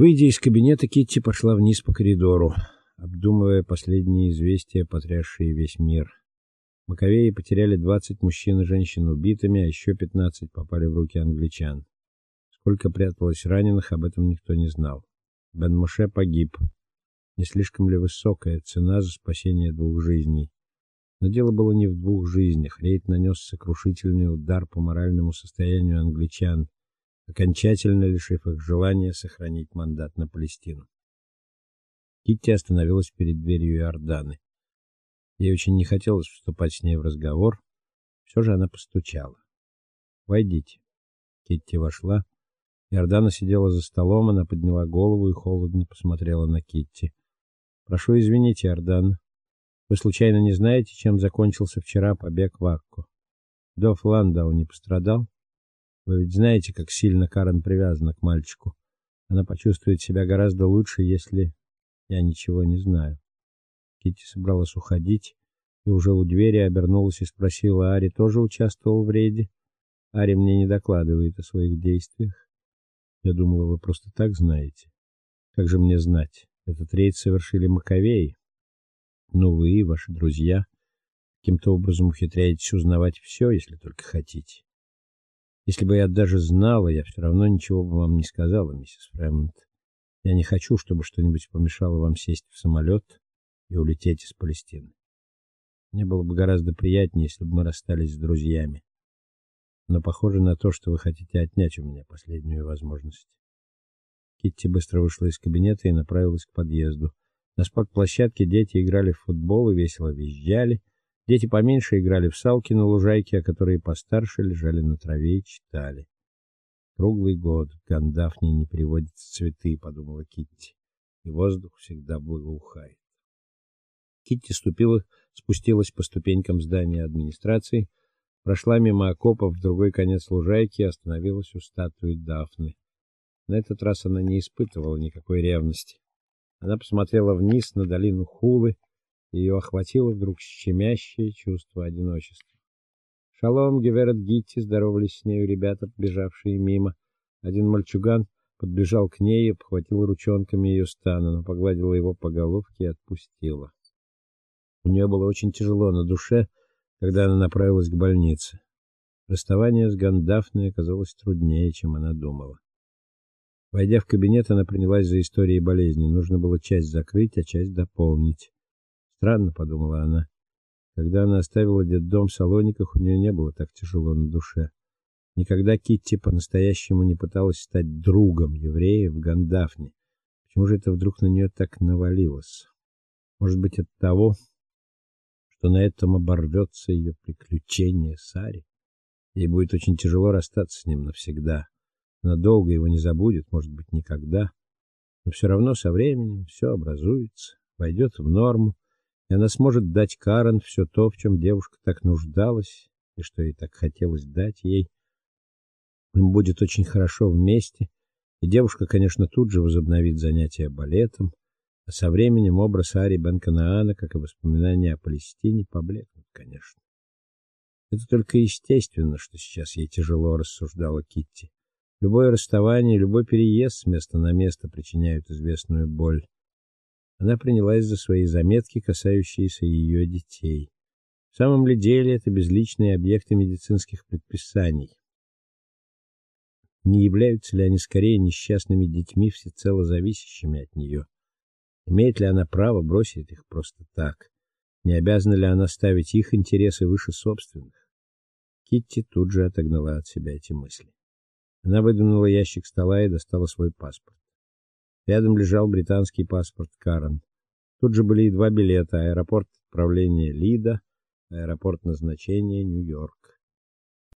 Выйдя из кабинета, Китти пошла вниз по коридору, обдумывая последние известия, потрясшие весь мир. Маковеи потеряли 20 мужчин и женщин убитыми, а еще 15 попали в руки англичан. Сколько пряталось раненых, об этом никто не знал. Бен-Моше погиб. Не слишком ли высокая цена за спасение двух жизней? Но дело было не в двух жизнях. Рейд нанес сокрушительный удар по моральному состоянию англичан, окончательно лишив их желания сохранить мандат на Палестину. Китти остановилась перед дверью Иорданы. Ей очень не хотелось вступать с ней в разговор, все же она постучала. "Войдите". Китти вошла. Иордана сидела за столом, она подняла голову и холодно посмотрела на Китти. "Прошу извинить, Иордан. Вы случайно не знаете, чем закончился вчера побег в Акку? Доф Ландау не пострадал? Вы ведь знаете, как сильно Карен привязана к мальчику. Она почувствует себя гораздо лучше, если я ничего не знаю". Китти собралась уходить и уже у двери обернулась и спросила: "Ари тоже участвовал в рейде?" "Ари мне не докладывает о своих действиях. Я думала, вы просто так знаете. Как же мне знать? Этот рейд совершили Маковеи. Ну вы и ваши друзья каким-то образом ухитряетесь узнавать все, если только хотите. Если бы я даже знала, я все равно ничего бы вам не сказала, миссис Фрэмонт. Я не хочу, чтобы что-нибудь помешало вам сесть в самолет и улететь из Палестины. Мне было бы гораздо приятнее, если бы мы расстались с друзьями. Но похоже на то, что вы хотите отнять у меня последнюю возможность. Китти быстро вышла из кабинета и направилась к подъезду. На спортплощадке дети играли в футбол и весело визжали. Дети поменьше играли в салки на лужайке, а которые постарше лежали на траве и читали. Круглый год в Гандафне не приводятся цветы, подумала Китти. И воздух всегда благоухает. Китти ступила, спустилась по ступенькам здания администрации, прошла мимо окопов в другой конец лужайки и остановилась у статуи Дафны. На этот раз она не испытывала никакой ревности. Она посмотрела вниз на долину Хулы, ее охватило вдруг щемящее чувство одиночества. Шалом, Геверет Гитти, здоровались с нею ребята, бежавшие мимо. Один мальчуган подбежал к ней и обхватил ручонками ее стан, она погладила его по головке и отпустила. У нее было очень тяжело на душе, когда она направилась к больнице. Расставание с Гандафной оказалось труднее, чем она думала. Войдя в кабинет, она принялась за историей болезни. Нужно было часть закрыть, а часть дополнить. Странно, подумала она. Когда она оставила детдом в Салониках, у нее не было так тяжело на душе. Никогда Китти по-настоящему не пыталась стать другом евреев в Гандафне. Почему же это вдруг на нее так навалилось? Может быть, от того, что на этом оборвется ее приключение с Ари. Ей будет очень тяжело расстаться с ним навсегда. Она долго его не забудет, может быть, никогда. Но все равно со временем все образуется, войдет в норму, и она сможет дать Карен все то, в чем девушка так нуждалась и что ей так хотелось дать ей. Им будет очень хорошо вместе, и девушка, конечно, тут же возобновит занятия балетом, а со временем образ Ари Бен-Канаана, как и воспоминания о Палестине, поблекнут, конечно. Это только естественно, что сейчас ей тяжело, рассуждала Китти. Любое расставание, любой переезд с места на место причиняют известную боль. Она принялась за свои заметки, касающиеся ее детей. В самом ли деле это безличные объекты медицинских предписаний? Не являются ли они скорее несчастными детьми, всецело зависящими от нее? Имеет ли она право бросить их просто так? Не обязана ли она ставить их интересы выше собственных? Китти тут же отогнала от себя эти мысли. Она выдвинула ящик стола и достала свой паспорт. Рядом лежал британский паспорт Карен. Тут же были и два билета: аэропорт отправления Лида, аэропорт назначения Нью-Йорк.